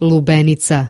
lubenica.